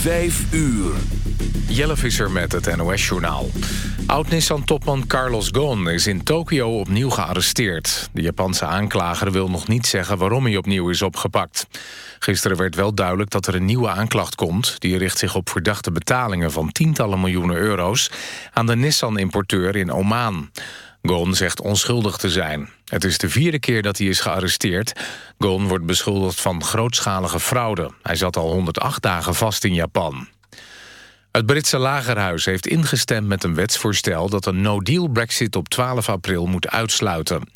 Vijf uur. Jelle Visser met het NOS-journaal. Oud-Nissan-topman Carlos Ghosn is in Tokio opnieuw gearresteerd. De Japanse aanklager wil nog niet zeggen waarom hij opnieuw is opgepakt. Gisteren werd wel duidelijk dat er een nieuwe aanklacht komt. Die richt zich op verdachte betalingen van tientallen miljoenen euro's... aan de Nissan-importeur in Oman. Ghosn zegt onschuldig te zijn. Het is de vierde keer dat hij is gearresteerd. Ghosn wordt beschuldigd van grootschalige fraude. Hij zat al 108 dagen vast in Japan. Het Britse lagerhuis heeft ingestemd met een wetsvoorstel... dat een no-deal brexit op 12 april moet uitsluiten.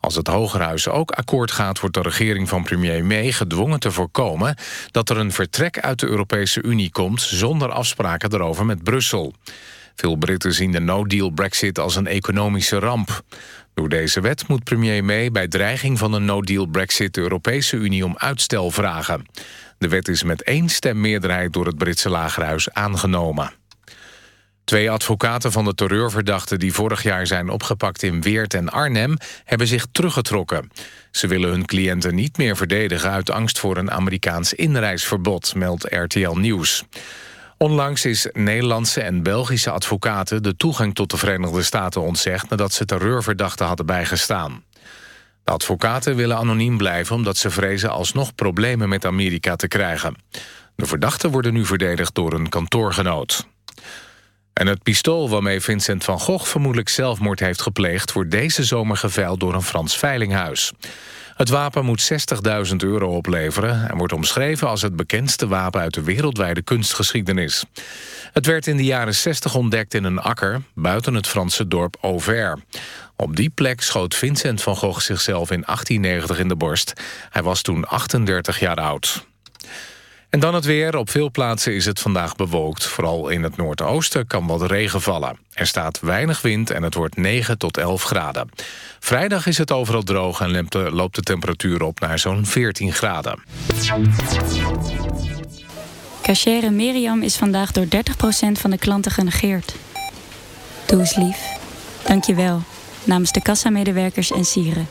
Als het Hogerhuis ook akkoord gaat... wordt de regering van premier May gedwongen te voorkomen... dat er een vertrek uit de Europese Unie komt... zonder afspraken erover met Brussel. Veel Britten zien de no-deal brexit als een economische ramp. Door deze wet moet premier May bij dreiging van een no-deal brexit... de Europese Unie om uitstel vragen. De wet is met één stem meerderheid door het Britse lagerhuis aangenomen. Twee advocaten van de terreurverdachten die vorig jaar zijn opgepakt in Weert en Arnhem hebben zich teruggetrokken. Ze willen hun cliënten niet meer verdedigen uit angst voor een Amerikaans inreisverbod, meldt RTL Nieuws. Onlangs is Nederlandse en Belgische advocaten de toegang tot de Verenigde Staten ontzegd nadat ze terreurverdachten hadden bijgestaan. De advocaten willen anoniem blijven omdat ze vrezen alsnog problemen met Amerika te krijgen. De verdachten worden nu verdedigd door een kantoorgenoot. En het pistool waarmee Vincent van Gogh vermoedelijk zelfmoord heeft gepleegd... wordt deze zomer geveild door een Frans veilinghuis. Het wapen moet 60.000 euro opleveren... en wordt omschreven als het bekendste wapen uit de wereldwijde kunstgeschiedenis. Het werd in de jaren 60 ontdekt in een akker... buiten het Franse dorp Auvers. Op die plek schoot Vincent van Gogh zichzelf in 1890 in de borst. Hij was toen 38 jaar oud. En dan het weer. Op veel plaatsen is het vandaag bewolkt. Vooral in het noordoosten kan wat regen vallen. Er staat weinig wind en het wordt 9 tot 11 graden. Vrijdag is het overal droog en loopt de temperatuur op naar zo'n 14 graden. Cachere Miriam is vandaag door 30% van de klanten genegeerd. Doe eens lief. Dank je wel. Namens de kassamedewerkers en sieren.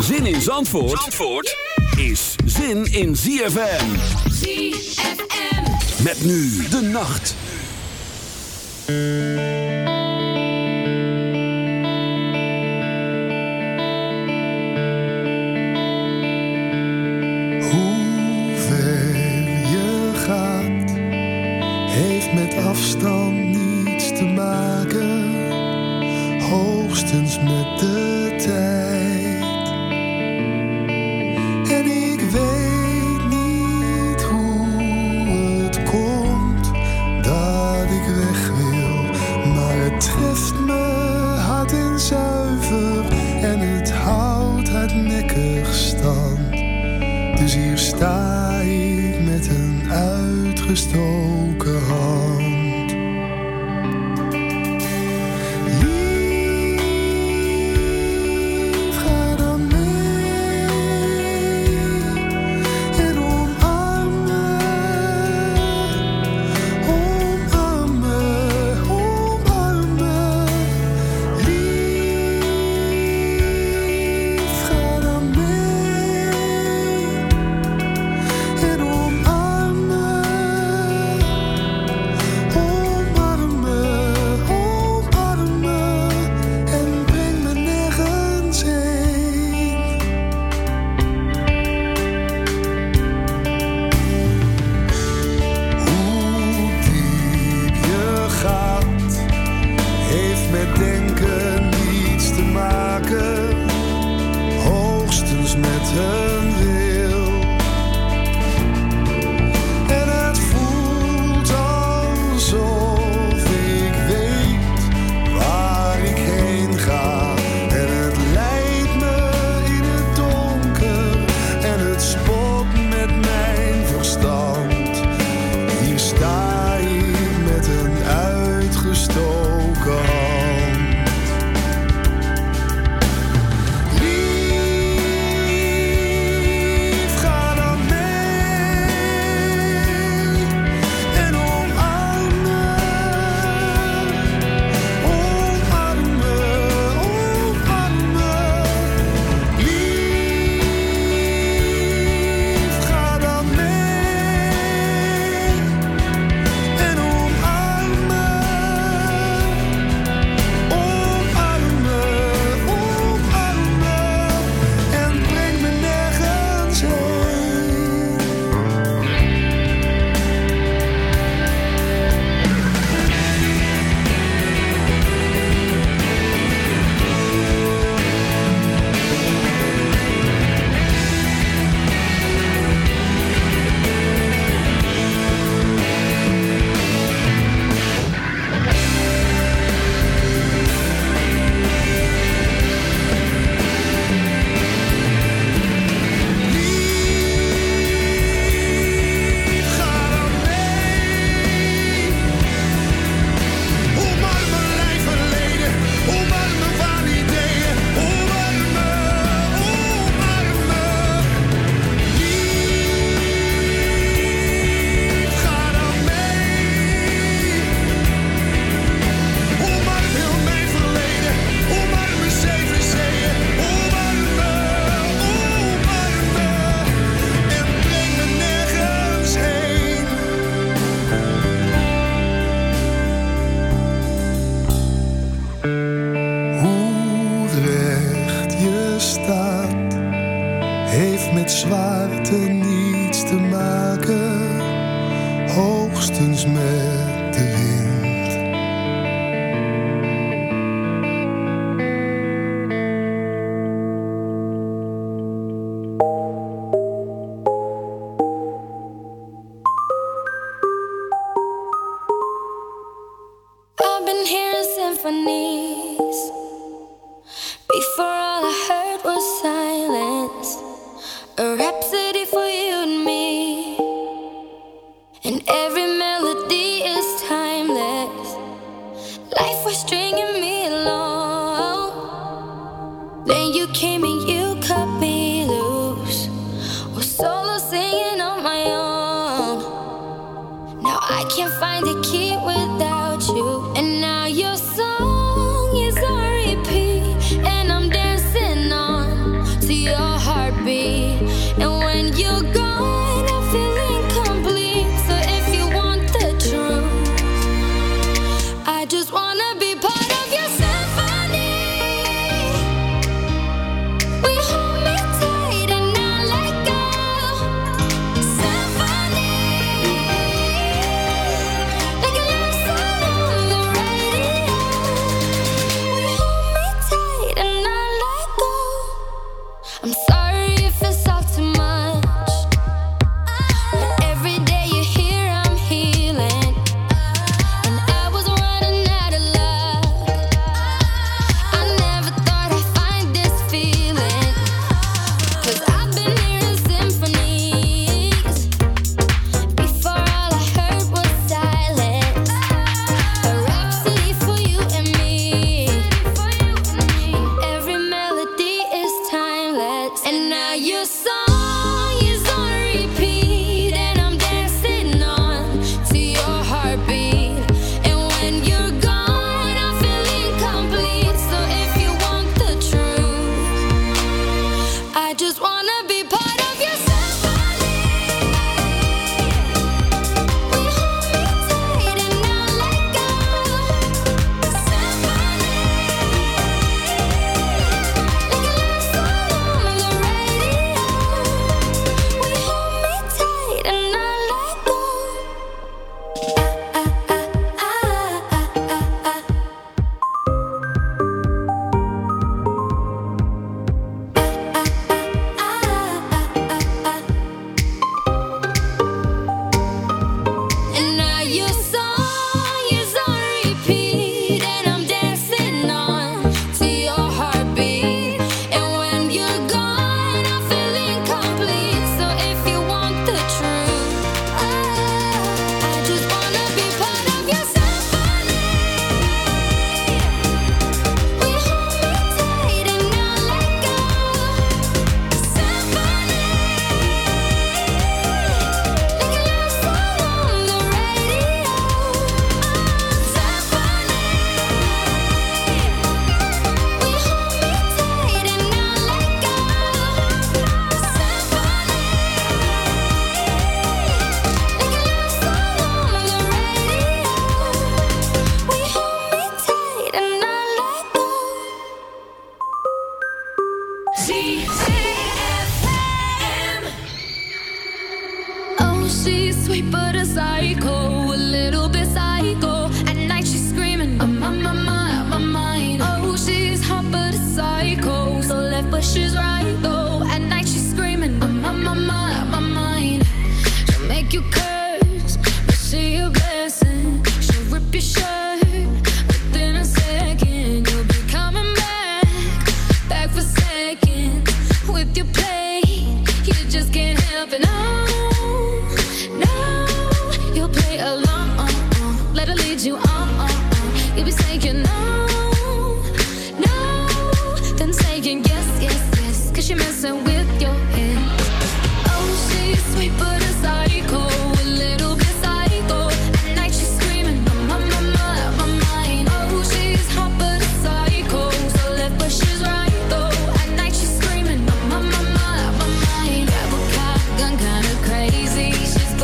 Zin in Zandvoort, Zandvoort is zin in ZFM. ZFM. Met nu de nacht. Hoe ver je gaat, heeft met afstand niets te maken, hoogstens met de tijd. Sta ik met een uitgestoken hand.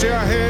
se arrepender.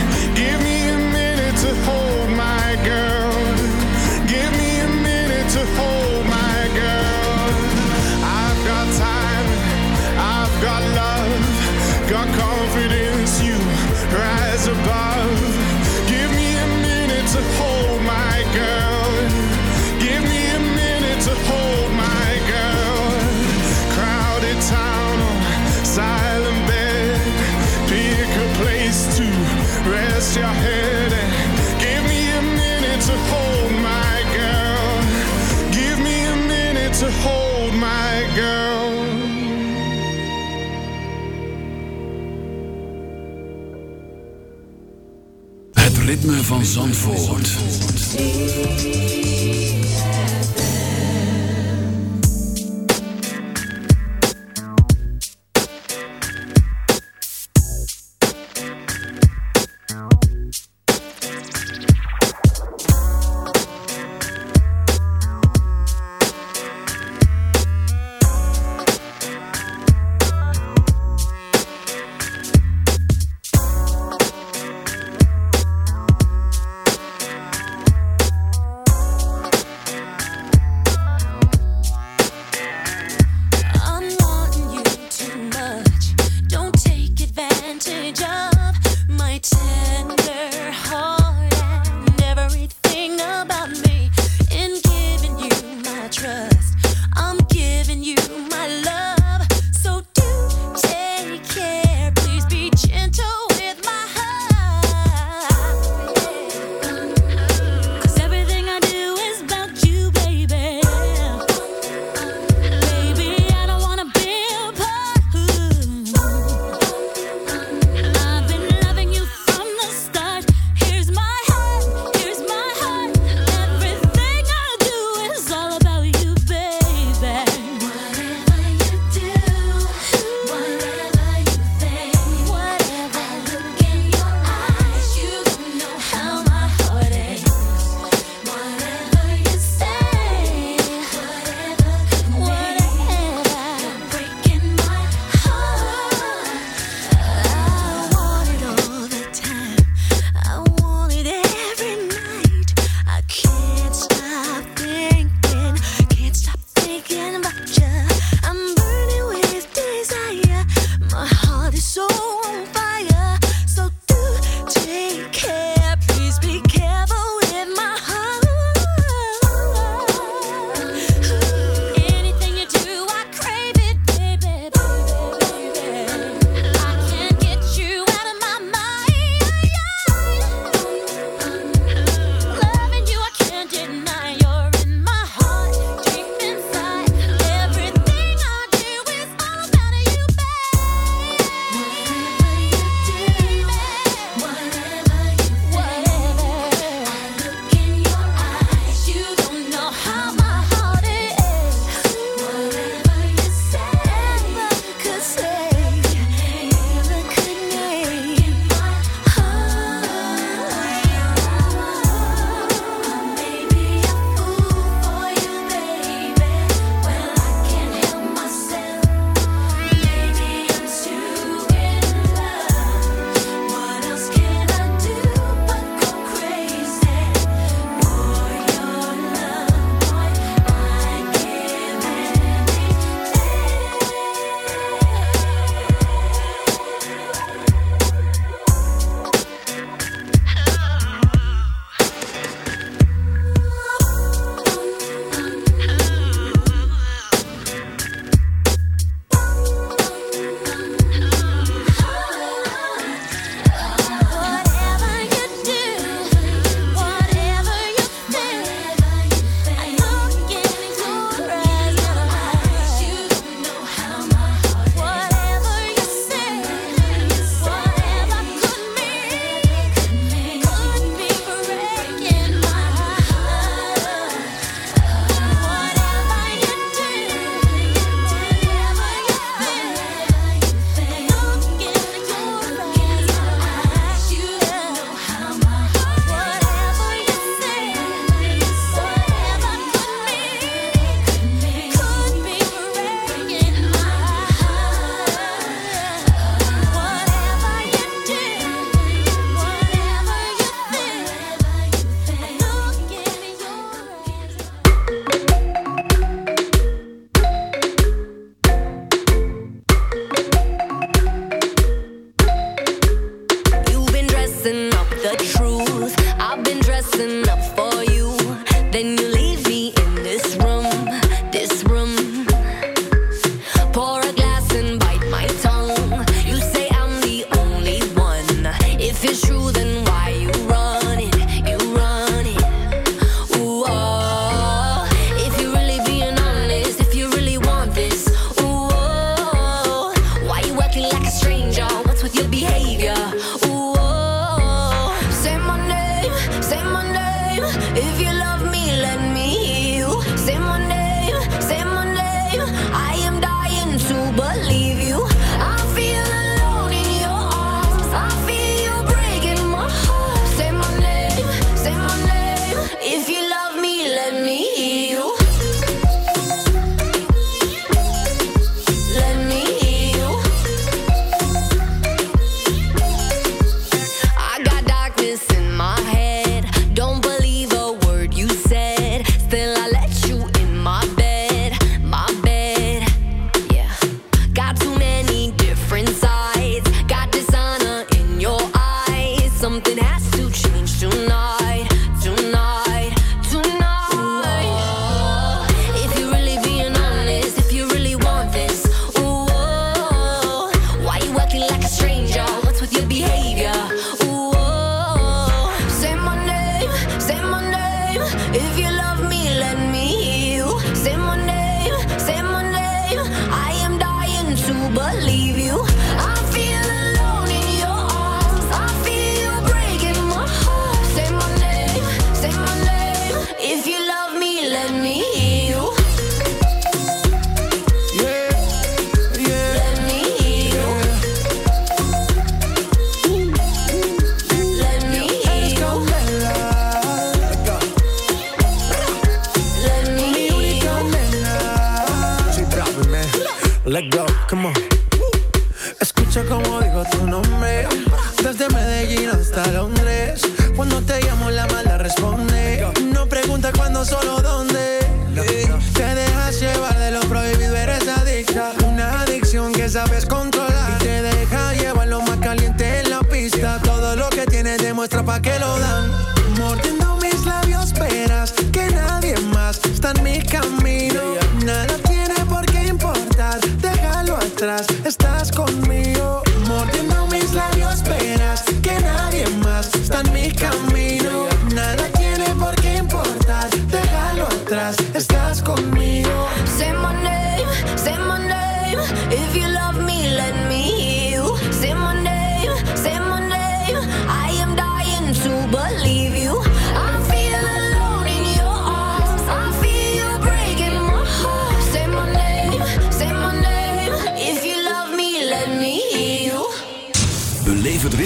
to hold my girl. Het ritme van Zandvoort. Zandvoort.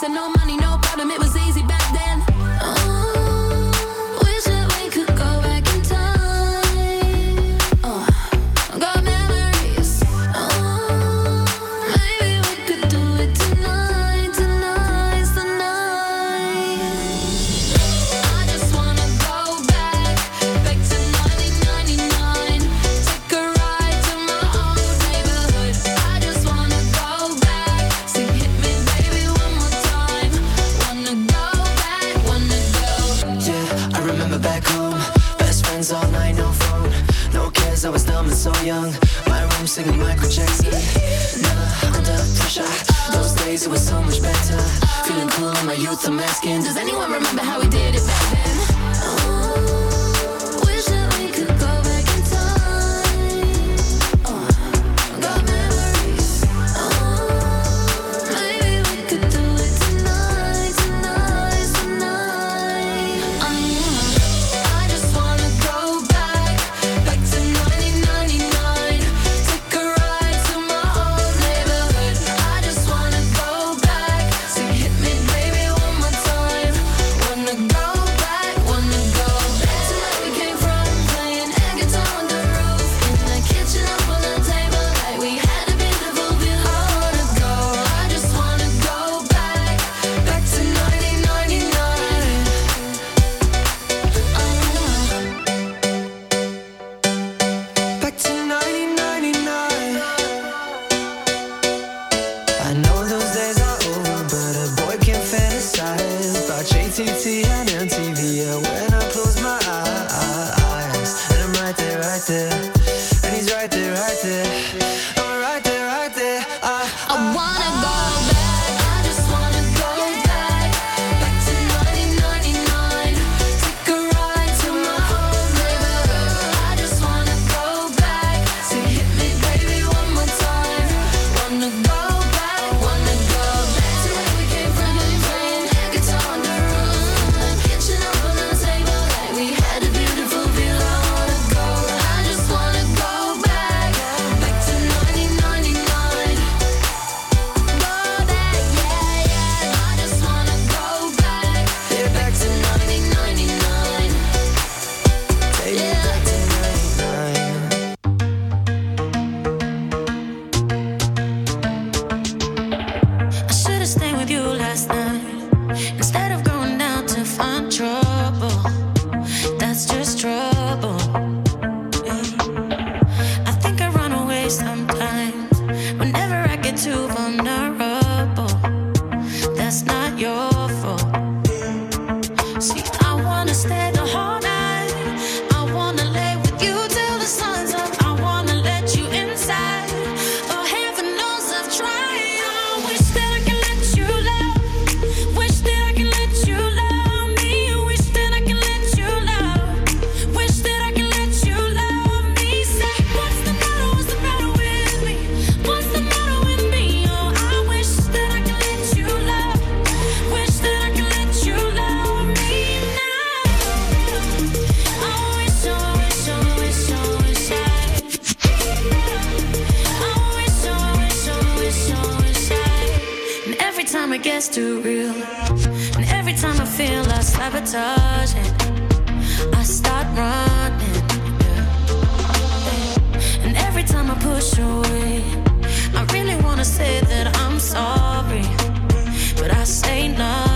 So no money, no there, and he's right there, right there. it gets too real. And every time I feel I sabotaging, I start running. And every time I push away, I really wanna say that I'm sorry, but I say nothing.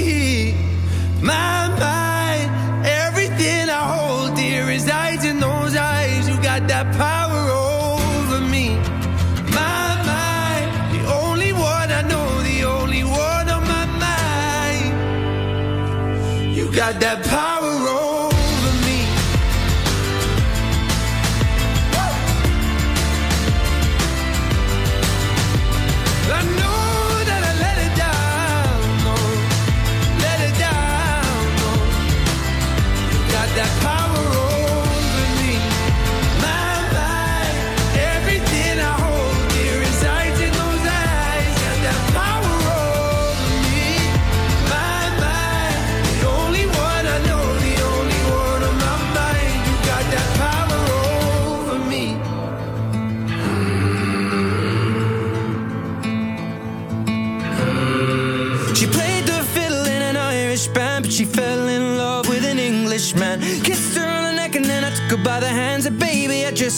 Got that power